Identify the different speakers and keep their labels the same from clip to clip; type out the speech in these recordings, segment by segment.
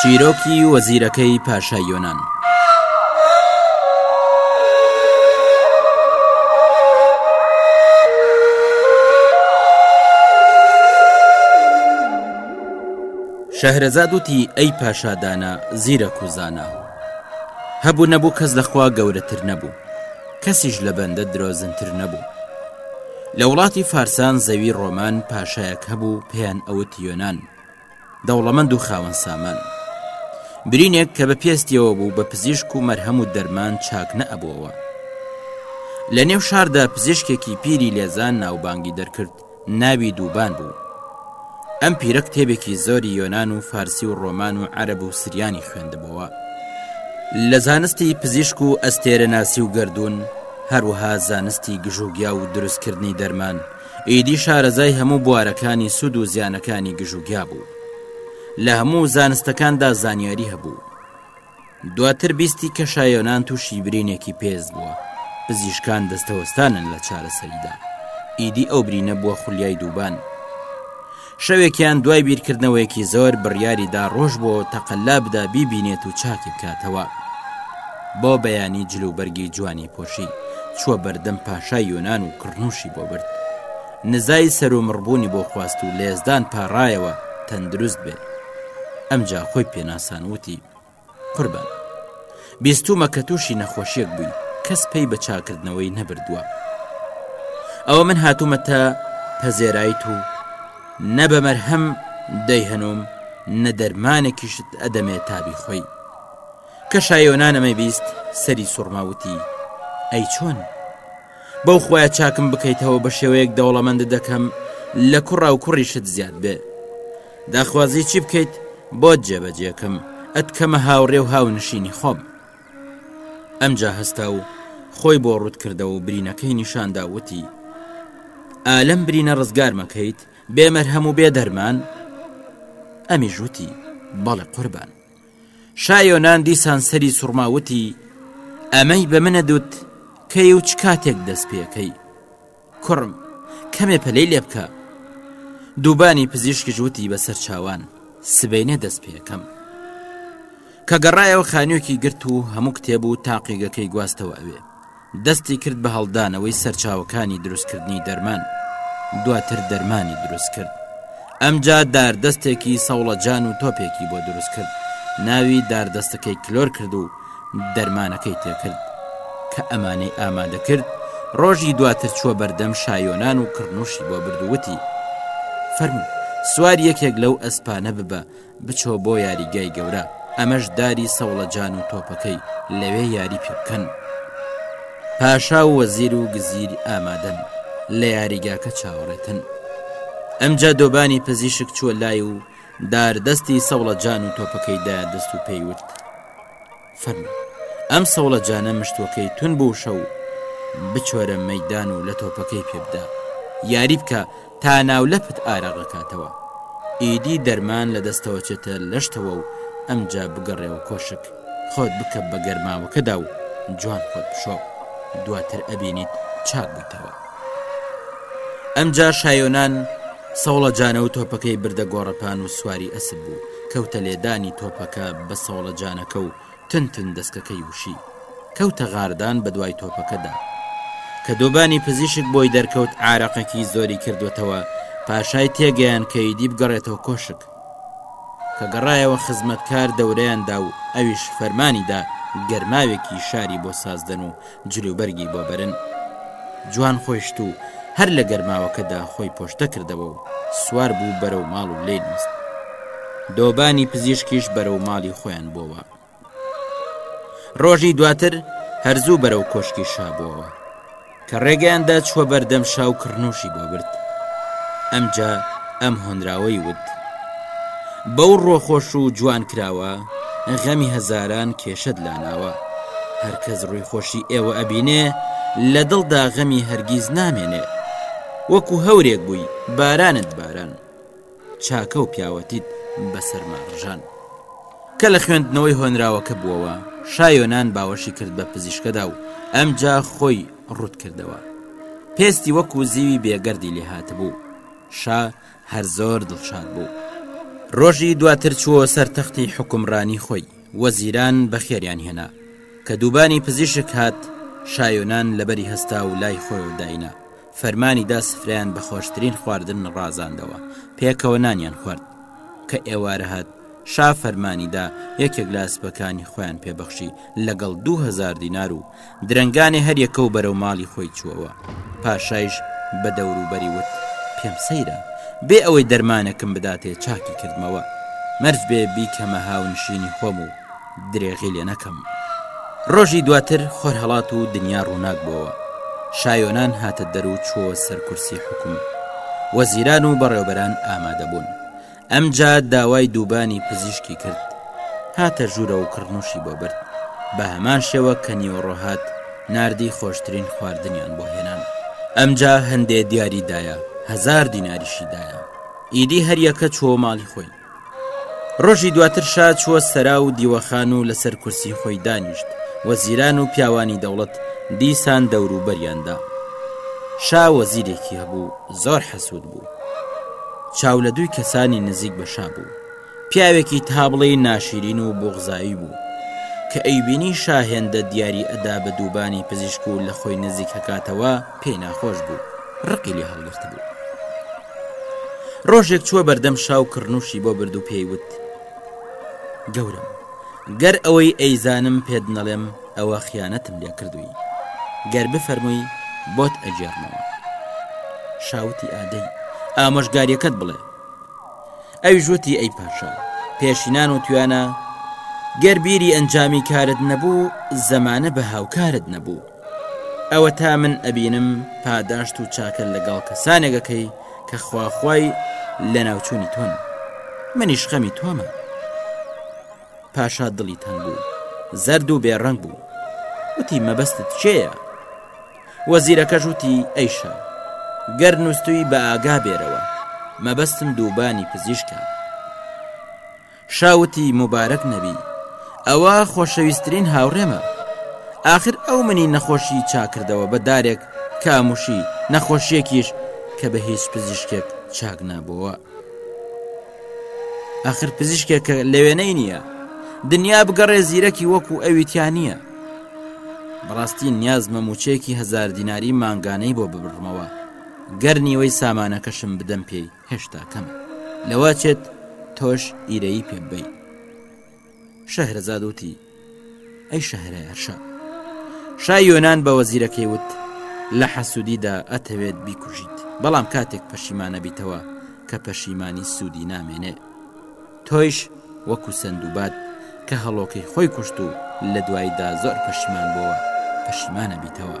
Speaker 1: چیرۆکی وەزیرەکەی پاشای یۆنان. شەهرەزاد وتی ئەی پاشادانە زیرە کوزانە هەبوو نەبوو کەس لەخوا گەورەتر نەبوو کەسیش لە بەندە درۆزنتر نەبوو لە وڵاتی فارسان زەوی ڕۆمان پاشایەک هەبوو پێیان ئەوت یۆناان دەوڵەمەند و خاوەن سامان برینێک کە بە پێستیەوە بوو بە پزیشک و مەرهەم و دەرمان چاک نەبووەوە لە نێو شاردا پزیشکێکی پیری لێزان ناوبانگی دەرکرد ناوی دووبان بوو ئەم پیرە کتێبێکی زۆری یۆنان و فارسی و ڕۆمان و عەرەب و سریانی خوێندبووە لە زانستی پزیشک و ئەستێرەناسی و گردردون هەروەها زانستی گژوگیا و دروستکردنی دەرمان ئیدی شارەزای هەموو بوارەکانی سوود و زیانەکانی گژوگیا بوو لە هەموو زانستەکاندا زانیاری هەبوو دواتر بیستی کە شایۆنان تووشی برینێکی پێست بووە پزیشکان دەستەوەستانن لە چارەسەریدا ئیدی ئەو برینە بووە خولیای دووبان شەوێکیان دوای بیرکردنەوەیەکی زۆر بڕیاریدا ڕۆژ بۆ تەقللا بدا بیبینێت و چاکی بکاتەوە بۆ بەیانی جلوبەرگی جوانی پۆشی چووە بەردەم پاشای یۆناان و کڕنوشی بۆ برد نزای سەرومڕبوونی بۆ خواست و لێزدان پاڕایەوە تەندروست بێت ئەمجا خۆی پێناسان وتی قوربان بیستومە کە تووشی نەخۆشیەک بووی کەس پێی بە چاکردنەوەی نەبردووە ئەوە من هاتوومە تا پەزێرایت و نە بە مەرهەم دەی هەنوم نە دەرمانێکیشت ئەدەمێ تابی خۆی کە شایۆنانەمەی بیست سەری سوڕماوتی ئەی چۆن؟ بەو خۆیان چاکم بکەیتەوە بە شێوەیەک دەوڵەمەند دەکەم لە کوڕا و کوڕیشت زیاد بێ داخوازی چی بکەیت بۆ جێبەجێکم ئەتکەمە هاوڕێ و هاونشینی خۆم ئەمجا هەستا و خۆی بۆ ڕوت کردەوە و برینەکەی نیشاندا وتی ئالم برینە ڕزگارمەکەیت بێمەر هەموو بێ دەرمان ئەمی ژووتی بەڵێ قوربان شا یۆنان دیسان سەری سوڕما وتی ئەمەی بە منە دوت کەی و چ کاتێک دەست پێەکەی کوڕم کەمێ پەلەی لێ بکە دووبانی پزیشکی جوتی بەسەر چاوان سبینێ دەست پێەکەم کە گەڕایەوە خانوویەکی گرت و هەموو کتێب و تاقیگەکەی گواستەوە ئەوێ دەستی کرد بە هەڵدانەوەی سەرچاوەکانی دروستکردنی دەرمان دواتر دەرمانی دروست کرد ئەمجا داردەستێکی سەوڵەجان و تۆپێکی بۆ دروست کرد ناوی داردەستەکەی کلۆر کرد و دەرمانەکەی تێکرد کە ئەمانەی ئامادە کرد ڕۆژی دواتر چووە بەردەم شایۆنان و کڕنوشی بۆ بردووتی فەرمو سوار یەکێک لەو ئەسپانە ببە بچۆ بۆ یاریگای گەورە ئەمەش داری سەوڵەجان و تۆپەکەی لەوێ یاری پێ بکەن پاشا و وەزیر و گزیری ئامادەن لە یاریگاکە چاوەڕێتن ئەمجا دۆبانی پزیشک چووە لای و داردەستی سەوڵەجان و تۆپەکەیدا دەست و پێیوت فەرموو ئەم سەوڵەجانە مشتوەکەی تون بوشە و بچۆرە مەدان و لە تۆپەکەی پێبدا یاری بکە تا ناولەپت ئارەغەکاتەوە ئیدی دەرمان لە دەستەوە چێتە لەشتەوە و ئەمجا بگەڕێەوە کۆشک خۆت بکە بە گەرماوەکەدا و جوان خۆت بشۆ دواتر ئەبینیت چاک بوویتەوە ئەمجا شایۆنان سەوڵە جانە و تۆپەکەی بردە گۆڕەپان و سواری ئەسب بوو کەوتە لێدانی تۆپەکە بە سەوڵەجانەکە و تن تن دەسکەکەی وشی. کەوتە غاردان بە دوای تۆپەکەدا. کە دۆبانی پزیشک بۆی دەرکەوت عارەقەکی زۆری کردوەتەوە، پاشای تێگەیان کە ئیدی بگەڕێتەوە کۆشک. کە گەڕایەوە خزمەتکار دەورەیان دا و ئەویش فەرمانی دا گەرماوێکی شاری بۆ سازدەن و جلوبەرگی بۆ بەرن. جوان خۆیشت و هەر لە گەرماوەکەدا خۆی پۆشتە کردەوە و سوار بوو بەرەو ماڵ و لێ نووست. دۆبانی پزیشکیش بەرەو ماڵی خۆیان بۆوە. ڕۆژی دواتر هەرزوو بەرەو کۆشکی شابووەوە کە ڕێگەیاندا چووە بەردەم شاو کڕنوشی بۆ برد ئەمجا ئەم هۆنراوەی وت بەو ڕۆخۆش و جوان کراوە غەمی هەزاران کێشەت لاناوە هەرکەس ڕووی خۆشی ئێوە ئەبینێ لە دڵدا غەمی هەرگیز نامێنێ وەکو هەورێک بووی بارانت باران چاکە و پیاوەتیت بەسەرما ڕژان کە لە خوێندنەوەی هۆنراوەکە بووەوە شایۆنان باوەشی کرد بە پزیشکەدا و ئەمجا خۆی ڕوت کردەوە پێستی وەکو زیوی بێگەردی لێهاتبوو شا هەر زۆر دڵشاد بوو. ڕۆژی دواتر چووە سەر تەختی حکومڕانی خۆی وەزیران بەخێریان هێنا کە دووبانی پزیشک هات شایۆنان لەبەری هەستا و لای خۆی و داینا فەرمانی دا سفریان بە خۆشترین خواردن ڕازاندەوە پێکەوە نانیان خوارد کە ئێوارە هات شا فەرمانیدا یەکێک لە ئەسپەکانی خۆیان پێبەخشی لەگەڵ دوهزار دینار و درەنگانێ هەر یەکە و بەرەو ماڵی خۆی چووەوە، پاشایش بە دەوروبەری وت، پێم سەیرە، بێ ئەوەی دەرمانێکم بداتێ چاکی کردمەوە، مەرج بێ بیکەمە هاونشینی خۆم و درێغی لێ نەکەم. ڕۆژی دواتر خۆرهەڵات و دنیا ڕووناک بۆوە، شایۆنان هاتە دەر و چووەوە سەر کورسی حوکم. وەزیران و بەڕێوبەران ئامادە بوون. ئەمجا داوای دووبانی پزیشکی کرد هاتە ژوورە و کڕنوشی بۆ برد بە هەمان شێوە کە نیوەڕۆهات نردی خۆشترین خواردنیان بۆ هێنان ئەمجا هەندێ دیاریدایە هزار دیناریشیدایە ئیدی هەریەکە چۆ ماڵی خۆی ڕۆژی دواتر شا چووە سەرا و دیوەخان و لەسەر کورسی خۆی دانیشت وەزیران و پیاوانی دەوڵەت دیسان دەوروبەریاندا شا وەزیرێکی هەبوو زۆر حەسوود بوو چاو لە دووی کەسانی نزیک بە شا بوو پیاوێکی تابڵێی ناشیرین و بغزایی بوو کە ئەیبینی شا هێندە دیاری ئەدا بە دووبانی پزیشک و لە خۆی نزیک هەکاتەوە پێی ناخۆش بوو ڕقی لێ هەڵگرت بوو ڕۆژێک چووە بەردەم شاو کڕنوشی بۆ برد و پێی وت گەورم گەر ئەوەی ئەیزانم پێت نەڵێم ئەوە خیانەتم لێ کردووی گەر بفەرمووی بۆت ئەگێڕمەوە شاوتی ئادەی ئامۆژگاریەکەت بڵێ ئەوی ژووتی ئەی پاشا پێشینان و توانە گەر بیری ئەنجامی کارت نەبوو زەمانە بە هاوکارت نەبوو ئەوە تا من ئەبینم پاداشت و چاکە لەگەڵ کەسانێکەکەی کە خواخوای لە ناوچوونی تۆن منیش خەمی تۆمە پاشا دڵی تەنگ بوو زەرد و بێڕەنگ بوو وتی مەبەستت چێە وەزیرەکەش وتی ئەیشە گەر نووسوی بە ئاگا بێرەوە مەبەستم دووبانی پزیشکە شاوتی مبارەک نەبی ئەوە خۆشەویستترین هاوڕێمە آخر ئەو منی نەخۆشی چاکردەوە بە دارێک کاموشی نەخۆشیەکیش کە بە هیچ پزیشکێک چاک نابووە. ئاخر پزیشکێکە لەوێنەی نییە دنیا بگەڕێ زیرەکی وەکو ئەویتیا نییە بەڕاستی نیاز مەموچەیەکی هزار دیناری مانگانەی بۆ ببڕمەوە گەر نیوەی سامانەکەشم بدەم پێی هێشتا کەمە لەوە چێت تۆش ئیرەی پێبیت شەهرەزاد وتی ئەی شەهرای ئەرشا شا یۆنان بە وەزیرەکەی وت لە حەسوودیدا ئەتەوێت بیکوژیت بەڵام کاتێک پەشیمانە بیتەوە کە پەشیمانی سوودی نامێنێ تۆیش وەکو سندوبات کە هەڵۆکەی خۆی کوشت و لە دواییدا زۆر پەشیمان بۆوە پەشیمانە بیتەوە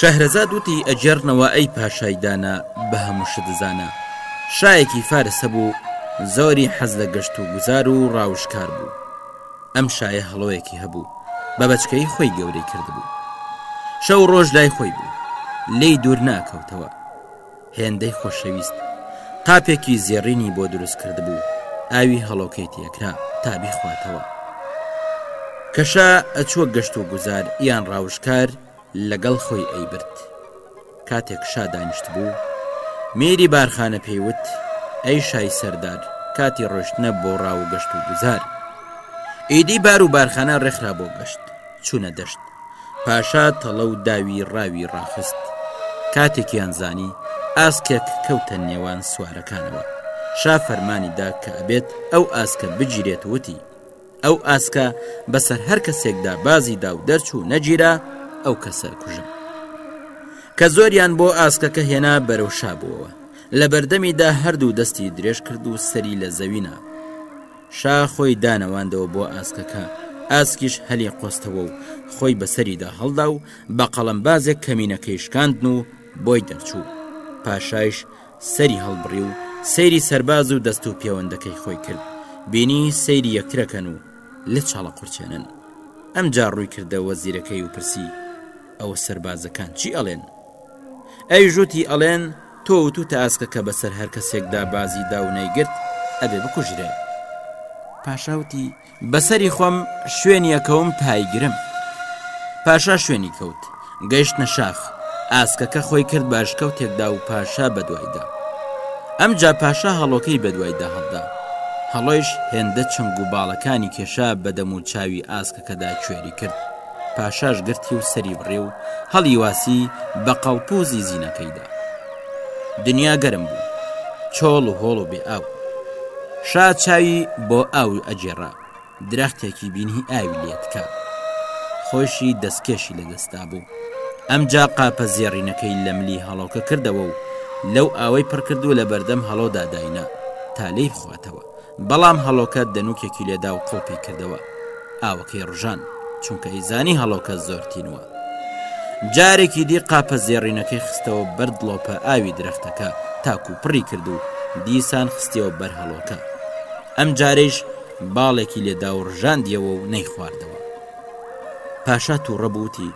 Speaker 1: شەهرەزاد وتی ئەگێڕنەوە ئەی پاشای دانا بە هەموو شت زانە شایەکی فارس هەبوو زۆری حەز لە گەشت و گوزار و ڕاوشکار بوو ئەم شایە هەڵۆیەکی هەبوو بە بەچکەی خۆی گەورەی کردبوو شەو ڕۆژ لای خۆی بوو لی دوور ناکەوتەوە هێندەی خۆشەویست قاپێکی زێڕینی بۆ دروست کرد بوو ئاوی هەڵۆکەی تێکرا تا بیخواتەوە کەشە ئەچووە گەشت و گوزار یان ڕاوشکار لەگەڵ خۆی ئەیبرد کاتێک شا دانیشت بوو میری بارخانە پێیوت ئەی شای سەردار کاتی ڕۆشتنە بۆ ڕاو و گەشت و گوزار ئیدی بار و بارخانە ڕێکخرا بۆ گەشت چوونە دەشت پاشا تەڵە و داوی ڕاوی ڕاخست کاتێکیان زانی ئاسکێک کەوتە نێوان سوارەکانەوە شا فەرمانی دا کە ئەبێت ئەو ئاسکە بگیرێت وتی ئەو ئاسکە بەسەر هەر کەسێکدا بازی دا و دەرچوو نەگیرا ئەو کەسە کوژم کە زۆریان بۆ ئاسکەکە هێنا بەرەو شابووەوە لە بەردەمیدا هەردوو دەستی درێژ کرد و سەری لە زەوینا شا خۆی دانەواندەوە بۆ ئاسکەکە، ئاسکیش هەلی قۆستەوە و خۆی بەسەریدا هەڵدا و بە قەڵەم بازێک کەمینەکەی شکاندن و بۆی دەرچوو. پاشایش سەری هەڵبڕی و سەیری سەرباز و دەست و پێوەندەکەی خۆی کرد. بینی سەیری یەکترەکەن و لە چاڵە قورچێنن. ئەمجا ڕووی کردە وەزیرەکەی و پرسی، ئەوە سەربازەکان چی ئەڵێن؟ ئەویش وتی ئەڵێن تۆ وتو تە ئاسکەکە بەسەر هەر کەسێکدا بازی دا و نەیگرت ئەبێ بکوژرێ پاشاوتی بەسەری خۆم شوێنیەکەوم تایگرم پاشا شوێنی کەوت گەیشت نەشاخ ئاسکەکە خۆی کرد باشکەوتێکدا و پاشا بەدوایدا ئەم جا پاشا هەڵۆکەی بەدوایدا هەڵدا هەڵۆیش هێندە چنگ و باڵەکانی کێشا بەدەم و چاوی ئاسکەکەدا کوێری کرد پاشاش گرتی و سەری بڕی و هەڵیواسی بە قەڵپوزی زینەکەیدا دنیا گەرم بوو چۆڵ و هۆڵ و بێ ئاو شا چاوی بۆ ئاوی ئەجێڕا درەختێکی بینی ئاوی لێتکە خۆشی دەستکێشی لەدەستا بوو ئەمجا قاپە زێڕینەکەی لە ملی هەڵۆکە کردەوە و لەو ئاوەی پڕکردووە لە بەردەم هەڵۆدا داینا تا لێی بخواتەوە بەڵام هەڵۆکە دەنووکێکی لێدا و قڵپی کردەوە. ئاوەکەی ڕژان، چونکە ئەیزانی هەڵۆکە زۆر تینووە. جارێکی دی قاپە زێڕینەکەی خستەوە بەر دڵۆپە ئاوی درەختەکە تاکو پڕی کرد و دیسان خستیەوە بەر هەڵۆکە. ئەم جارەیش باڵێکی لێدا و ڕژاندیەوە و نەیخواردەوە. پاشا تووڕە بووتی،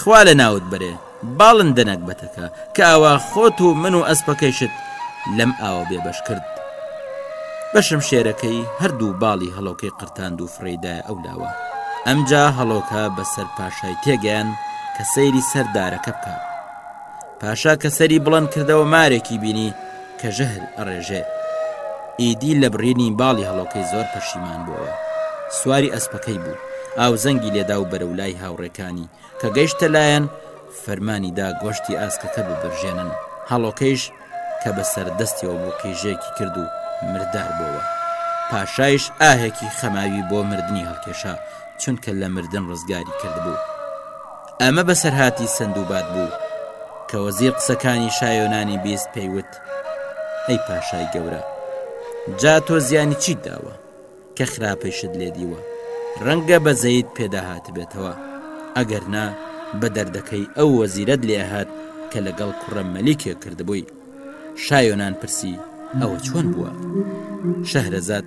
Speaker 1: خوا لە ناوت بەرێ باڵندە نەگبەتەکە کە ئاوا خۆت و من و ئەسپەکەیشت لەم ئاوە بێبەش کرد بەشم شێرەکەی هەردوو باڵی هەڵۆکەی قرتاند و فڕێدای ئەو لاوە ئەمجا هەڵۆکە بەسەر پاشای تێگەیان کە سەیری سەردارەکە بکە پاشا کە سەری بڵند کردەوە مارێکی بینی کە ژەهر ئەڕێژێ ئیدی لە بڕینی باڵی هەڵۆکەی زۆر پەشیمان بووەوە سواری ئەسپەکەی بوو ئاو زەنگی لێدا و بەرەو لای هاوڕێکانی کە گەیشتە لایەن فەرمانی دا گۆشتی ئاسکەکە ببرژێنن هەڵۆکەیش کە بەسەر دەستیەوە بوو قیژێکی کرد و مردار بۆوە پاشایش ئاهێکی خەماوی بۆ مردنی هەڵکێشا چونکە لە مردن ڕزگاری کردبوو ئەمە بەسەرهاتی سندوباد بوو کە وەزیر قسەکانی شایۆنانی بیست پێی وت ئەی پاشای گەورە جا تۆ زیانی چیت داوە کە خراپەیشت لێ دیوە ڕەنگە بەزەیت پێداهاتبێتەوە ئەگەر نا بە دەردەکەی ئەو وەزیرەت لێهات کە لەگەڵ کوڕە مەلیکێ کردبووی شایۆنان پرسی ئەوە چۆن بووە شەهرەزاد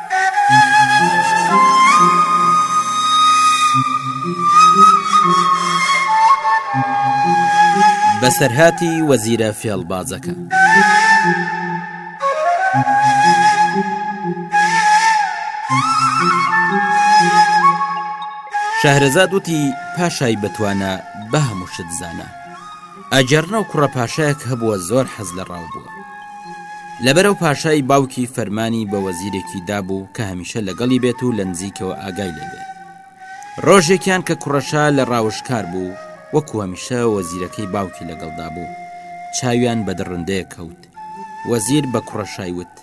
Speaker 1: بەسەرهاتی وەزیرە فێڵبازەکە. شەهرەزاد وتی پاشای بتوانە بە هەموو شت زانە ئەجێڕنە و کوڕە پاشایەک هەبووە زۆر حەز لە ڕاو بووە لەبەرئەو پاشای باوکی فەرمانی بە وەزیرێکی دابوو کە هەمیشە لەگەڵی بێت و لە نزیکەوە ئاگای لێ بێت. ڕۆژێکیان کە کوڕەشا لە ڕاوشکار بوو، وەکو هەمیشە وەزیرەکەی باوکی لەگەڵدا بوو، چاویان بە دڕندەیەک کەوت. وەزیر بە کوڕەشای وت،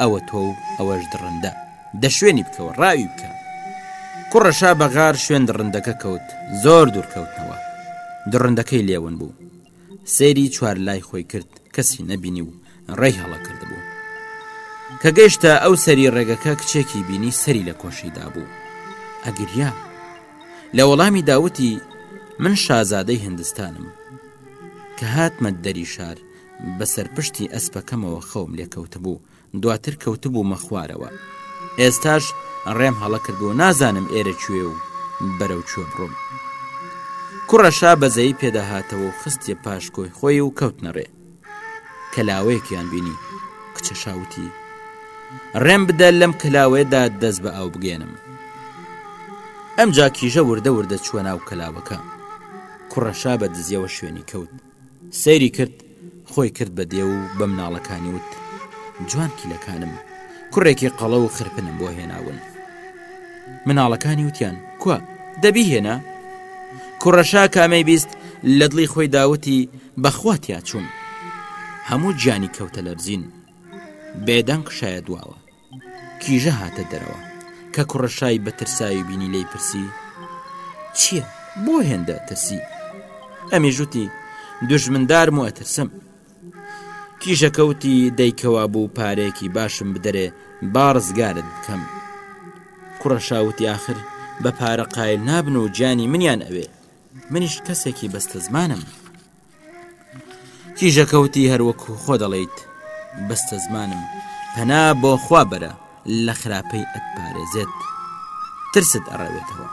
Speaker 1: ئەوە تۆ و ئەوەش دڕندە، دە شوێنی بکەوە، ڕاوی بکە. کوڕەشا بە غار شوێن دڕندەکە کەوت، زۆر دوور کەوتنەوە. دڕندەکەی لێ ون بوو. سەیری چوار لای خۆی کرد کەسی نەبینی و ڕێی هەڵە کردبوو کە گەشتە ئەو سەری ڕێگەکە کچێکی بینی سەری لە کۆشیدا بوو ئەگریا لە وەڵامی داوتی من شازادەی هندستانم کە هاتمە دەری شار بەسەر پشتی ئەسپەکەمەوە خەوم لێکەوتبوو دواتر کەوتبوومە خوارەوە. ئێستاش ڕێم هەڵە کردووە نازانم ئێرە کوێ و بەرەو کوێ بڕۆم. کوڕە شا بەزەیی پێداهاتەوە و خستیە پاشکۆی خۆی و کەوتنەڕێ. کەلاوەیەکیان بینی کچە شاوتی. ڕێم بدە لەم کەلاوەیەدا دەست بە ئاو بگێنم. ئەمجا کیژە وردە وردە چووە ناو کەلاوەکە. کوڕەشا بە دزیەوە شوێنی کەوت. سەیری کرد خۆی کرد بە دێو و بە مناڵەکانی وت جوانکیلەکانم کوڕێکی قەڵە و خرپنم بۆ هێناون مناڵەکانی وتیان کوا دەبی هێنا کوڕەشا کامەی بیست لە دڵی خۆی داوتی بەخواتیا چوون هەموو گیانی کەوتە لەرزین بێدەنگ شایە دواوە کیژە هاتە دەرەوە کە کوڕە شای بە ترساوی بینی لی پرسی چییە بۆ هێندە ترسی ئەمی ژووتی دژمندار مو ئەترسم کیژەکەوتی دەیکەوا بوو پارێکی باشم بدەرێ بارزگارت بکەم کوڕە شاوتی آخر بە پارە قایل نابن و جانی منیان ئەوێ منیش کەسێکی بەستە زمانم کیژەکە وتی هەروەکو خۆ دەڵیت بەستە زمانم پەنا بۆ خوا بەرە لە خراپەی ئەتپارێزێت ترست ئەڕەوێتەوە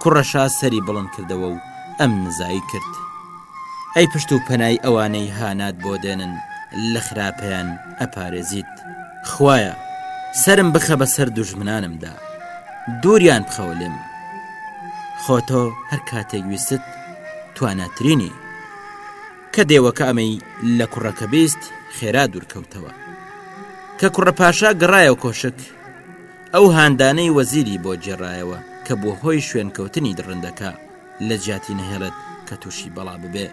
Speaker 1: کوڕەشا سەری بڵند کردەوە و ئەم نزایی کرد ئەی پشت و پەنای ئەوانەی هانات بۆ دێنن لە خراپیان ئەپارێزیت خویە سرم بخە بەسەر دوژمنانمدا دووریان بخەوە لێم خۆتۆ هەر کاتێک ویست تواناترینی کە دێوەکە ئەمەی لە کوڕەکە بیست خێرا دوورکەوتەوە کە کوڕە پاشا گەڕایەوە کۆشک ئەو هاندانەی وەزیری بۆ جێڕایەوە کە بۆ هۆی شوێنکەوتنی دڕندەکە لە جیاتی نەهێڵێت کە تووشی بەڵا ببێ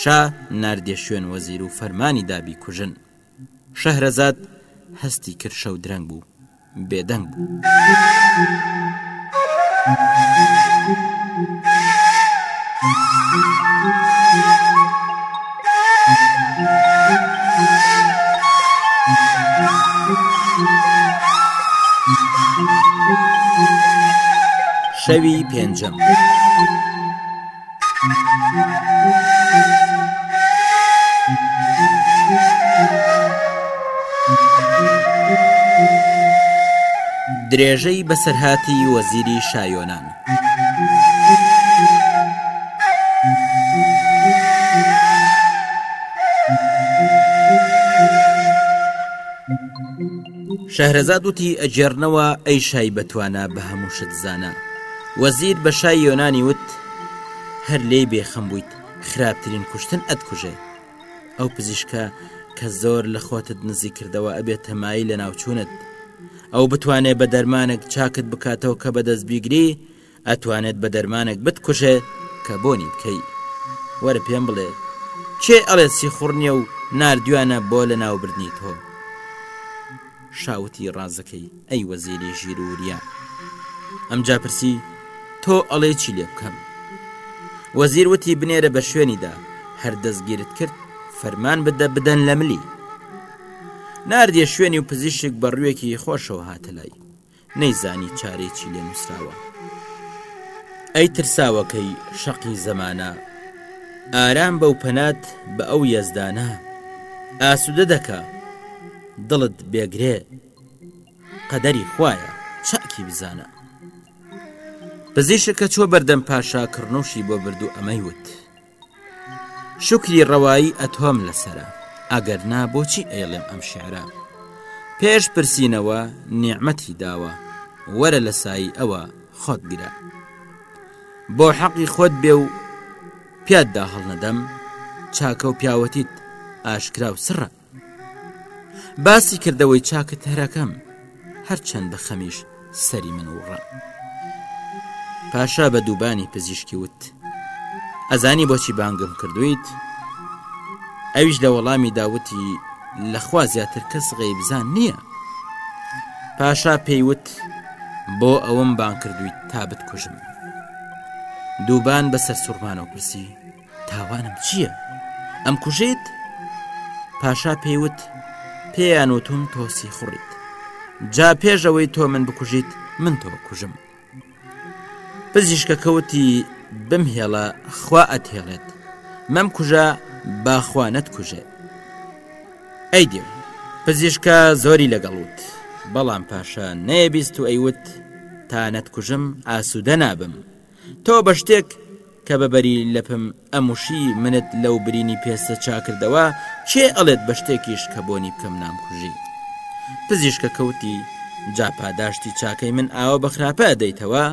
Speaker 1: شا نردێ شوێن وەزیر و فەرمانی دابی کوژن شەهرەزاد هەستی کرشە و درەنگ بوو بێدەنگ بوو. شەوی پێنجەم. درێژەی بەسەرهاتی وەزیری شایۆنان. شەهرەزاد وتی ئەگێڕنەوە ئەی شای بەتوانە بە هەموو شت زانە. وەزیر بە شای یۆنانی وت هەر لێی بێخەم بوویت خراپترین کوشتن ئەتکوژێ ئەو پزیشکە کە زۆر لە خۆتت نزی کردەوە ئەبێت تەمایی لە ناوچوونت ئەو بتوانێ بە دەرمانێک چاکت بکاتەوە کە بەدەست بیگری ئەتوانێت بە دەرمانێک بتکوژێ کە بۆنی بکەی وەرە پێم بڵێ چێ ئەڵێ سیخوڕنیە و نردویانە بۆ لە ناوبردنی تۆ شاوتی ڕازەکەی ئەی وەزیری ژیر و وریا ئەمجا پرسی تۆ ئەڵێ چی لێ بکەم وەزیر وتی بنێرە بە شوێنیدا هەر دەستگیرت کرد فەرمان بدە بدەن لە ملی ناردیە شوێنی و پزیشک بە ڕوویەکی خۆشەوە هاتە لای نەیزانی چارێکی لێ نووسراوە ئەی ترساوەکەی شەقی زەمانە ئارام بەو پەنات بە ئەو یەزدانە ئاسوودە دەکە دڵت بێگرێ قەدەری خوایە چاکی بزانە پزیشکە چۆ بەردەم پاشا کڕنۆشی بۆ بردو ئەمەی وت شکری ڕەوایی ئەتۆم لەسرە ئەگەر نا بۆچی ئێڵێم ئەم شعرە پێش پرسینەوە نیعممەتی داوە وەرە لە سایی ئەوە خۆت گرە بۆ حەقی خۆت بێ و پیاددا هەڵنەدەم چاکە و پیاوەتیت ئاشکرا و سڕە باسی کردەوەی چاکت هەرەکەم هەرچەند بە خەمیش سەری من و ڕم پاشا بە دووبانی پزیشکی وت ئەزانی بۆچی بانگم کردویت ئەویش لە وەڵامی داوتی لەخوا زیاتر کەس غەیبزان نییە پاشا پێیوت بۆ ئەوم بان کردویت تا بتکوژم دووبان بەسەر سوورمانەوە پرسی تاوانم چییە؟ ئەم کوژێت؟ پاشا پێیوت پێیان وتون تۆسی خوڕیت جا پێشەوەی تۆ من بکوژیت من تۆ بکوژم پزیشکە کەوتی بم هێڵە خوا ئەتهێڵێت مەم کوژە باخوا نەتکوژێ ئەی دێ پزیشکە زۆری لەگەڵوت بەڵام پاشا نەیەبیست و ئەیوت تا نەتکوژم ئاسوودە نابم تۆ بە شتێک کە بە بەری لەپم ئەموشی منت لەو برینی پێستە چاکردەوە چێ ئەڵێت بە شتێکیش کە بۆنی بکەم نامکوژی پزیشکە کەوتی جا پاداشتی چاکەی من ئاوە بە خراپە دەیتەوە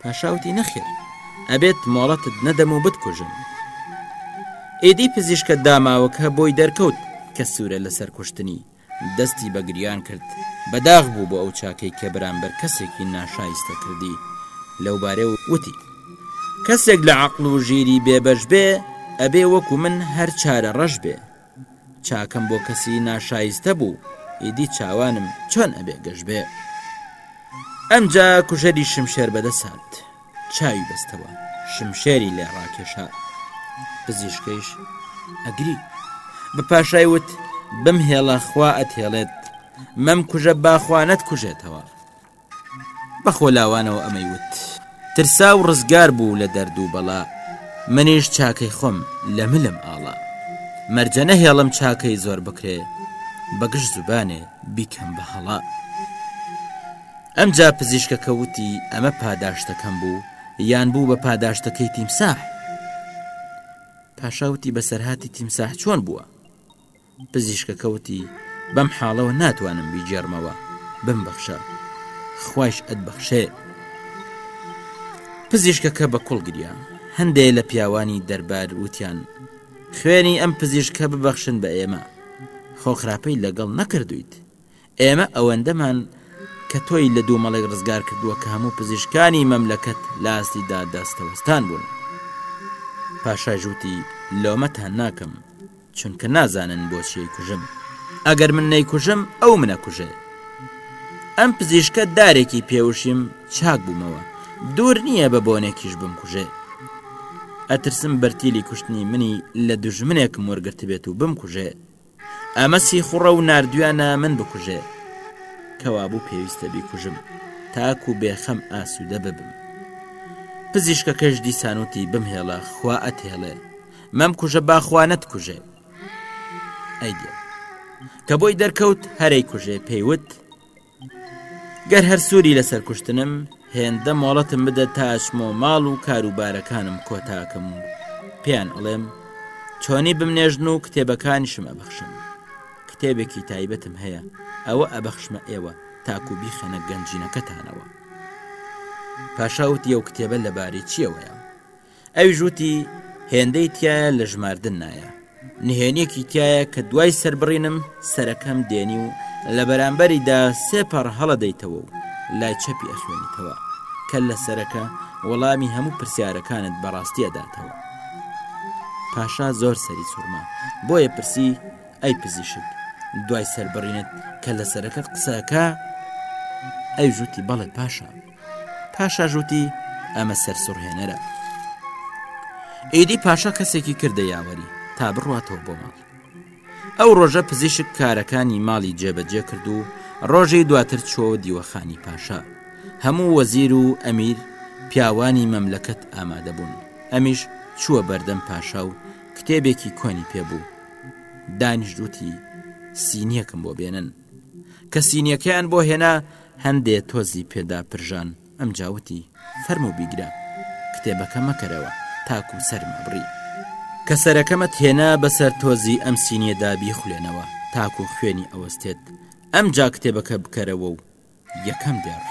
Speaker 1: پاشاوتی نەخێر ئەبێت مۆڵەتت نەدەم و بتکوژم ئیدی پزیشکە داماوەکە بۆی دەرکەوت کە سوورە لەسەر کوشتنی دەستی بە گریان کرد، بە داخ بوو بۆ ئەو چاکەی کە بەرامبەر کەسێکی ناشایستە کردی، لەو بارەیەوە وتی، کەسێک لە عەقڵ و ژیری بێ بەش بێ، ئەبێ وەکو من هەر چارە ڕەش بێ. چاکەم بۆ کەسی ناشایستە بوو، ئیدی چاوانم چۆن ئەبێ گەش بێ؟ ئەمجا کوژەری شمشێر بەدەست هات. چاوی بەستەوە شمشێری لێ ڕاکێشا پزیشکەیش ئەگری بە پاشای وت بم هێڵە خوا ئەتهێڵێت مەم کوژە باخوانەت کوژێتەوە بەخۆ لاوانەوە ئەمەی وت ترسا و ڕزگار بوو لە دەرد و بەڵا منیش چاکەی خۆم لە ملم ئاڵا مەرجە نەهێڵم چاکەی زۆر بکرێ بەگشت زبانێ بیکەم بە هەڵا ئەمجا پزیشکەکە وتی ئەمە پاداشتەکەم بوو یان بوو بە پاداشتەکەی تیمساح پاشاوتی بەسەرهاتی تیمساح چۆن بووە پزیشکەکەوتی بەم حاڵەوە ناتوانم بیجێڕمەوە بمبەخشە خوش ئەدبەخشێ پزیشکەکە بە کوڵ گریا هەندێک لە پیاوانی دەربار وتیان خوێنی ئەم پزیشکە ببەخشن بە ئێمە خۆخراپەی لەگەڵ نەکردویت ئێمە ئەوەندەمان کە تۆی لە دوو مەڵێک ڕزگار کردووە کە هەموو پزیشکانی مەملەکەت لاسیدا دەستەوەستان بوون پاشای ژووتی لۆمەتان ناکەم چونکە نازانن بۆچی کوژم ئەگەر من نەیکوژم ئەو منە کوژێ ئەم پزیشکە دارێکی پێوشیم چاک بوومەوە دوور نییە بە بۆنێکیش بم کوژێ ئەترسم بەرتیلی کوشتنی منی لە دژمنێک مۆرگرت بێت و بم کوژێ ئەمە سیخوڕە و ناردویانە من بکوژێ کەوابوو پێویستە بیکوژم تاک و بێخەم ئاسوودە ببم پزیشکەکەش دیسانوتی بمهێڵە خوا ئەتهێڵێ مەم کوژە باخوانت کوژێ ئەیدێ کە بۆی دەرکەوت هەرەی کوژێ پێیوت گەر هەر سووری لەسەر کوشتنم هێندە مۆڵەتم بدە تاشمۆ ماڵ و کاروبارەکانم کۆتاکەم و پێیان ئەڵێم چۆنی بمنێژن و کتێبەکانیشم ئەبەخشم کتێبێکی تایبەتم هەیە ئەوە ئەبەخشمە ئێوە تاکو بیخەنە گەنجینەکەتانەوە پاشاوت یو کتێبە لەبارەی چیەوەیە ئەویش وتی، هێندەی تایە لە ژماردن نایە، نهێنیەکی تایە کە دوای سەربڕینم سەرەکەم دێنی و لە بەرامبەریدا سێ پەڕ هەڵە دەیتەوە و لای چەپی ئەخوێنیتەوە، کە لە سەرەکە وەڵامی هەموو پرسیارەکانت بەڕاستی ئەداتەوە. پاشا زۆر سەری سوڕما، بۆیە پرسی، ئەی پزیشک، دوای سەربڕینت کە لە سەرەکەت قسە ئەکا؟ ئەویش وتی، بەڵێ پاشا. پاشاش وتی، ئەمە سەرسوڕهێنەرە. ئیدی پاشا کەسێکی کردە یاوەری تا بڕاتەوە بۆ ماڵ. ئەو ڕۆژە پزیشک کارەکانی ماڵی جێبەجێ کرد و ڕۆژی دواتر چۆ دیوەخانی پاشا. هەموو وەزیر و ئەمیر پیاوانی مەملەکەت ئامادە بوون. ئەمیش چووە بەردەم پاشا و کتێبێکی کۆنی پێبوو. دانیشت وتی، سینیەکم بۆ بێنن. کە سینیەکەیان بۆ هێنا هەندێ تۆزی پێدا پرژان ئەم جاوتی فەرمو بیگرە کتێبەکە مەکەرەوە تاکو سەرمە بڕی کە سەرەکەمە تێنا بەسەر تۆزی ئەم سینیەدا بیخولێنەوە تاکو خوێنی ئەوەستێت ئەم جا کتێبەکە بکەرەوە و یەکەم دێڕ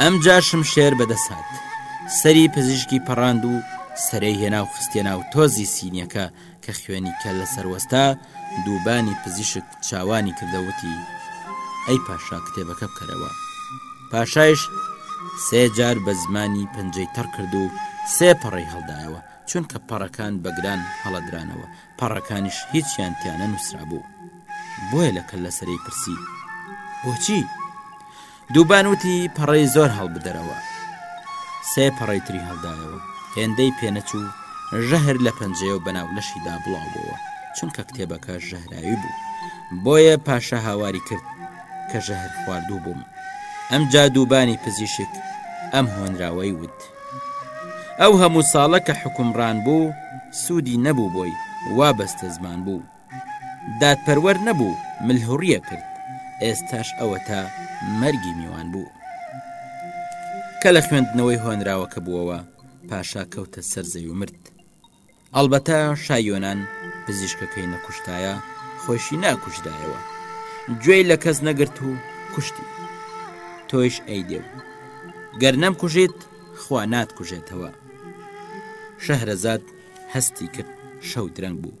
Speaker 1: ئەمجا شمشێر بەدەست هات سەری پزیشکی پەڕاند و سەرەی هێنا و خستێ ناو تۆزی سینیەکە کە خوێنی کە لە سەروەستا دووبانی پزیشک چاوانی کردەوتی ئەی پاشا کتێبەکە بکەرەوە پاشایش سێ جار بە زمانی پەنجەی تەڕ کرد و سێ پەڕی هەڵدایەوە چونکە پەڕەکان بەگران هەڵەدرانەوە پەڕەکانیش هیچیان تیا نەنووسرابوو، بۆیە لە کەللەسەرەی پرسی، بۆچی؟ دووبان وتی، پەڕەی زۆر هەڵبدەرەوە. سێ پەڕەی تری هەڵدایەوە، هێندەی پێ نەچوو، ژەهر لە پەنجەیە و بەناو لەشیدا بڵاو بۆوە، چونکە کتێبەکە ژەهراوی بوو، بۆیە پاشا هاواری کرد کە ژەهر خواردوو بووم. ئەمجا دووبانی پزیشک ئەم هۆنراوەی وت. ئەو هەموو ساڵە کە حوکمڕان بوو سوودی نەبوو بۆی وا بەستێزمان بوو دادپەروەر نەبوو ملهوڕیە کرد ئێستاش ئەوەتا مەرگی میوان بوو کە لە خوێندنەوەی هۆنراوەکە بووەوە پاشا کەوتە سەرزەوی و مرد ئەڵبەتە شای یۆنان پزیشکەکەی نەکوشتایە خۆشی ناکوژرایەوە گوێی لە کەس نەگرت و کوشتی تۆیش ئەیدێ و گەر نەم کوژیت خوا نات کوژێتەوە شەهرەزاد هەستی کرد شەو درەنگ بوو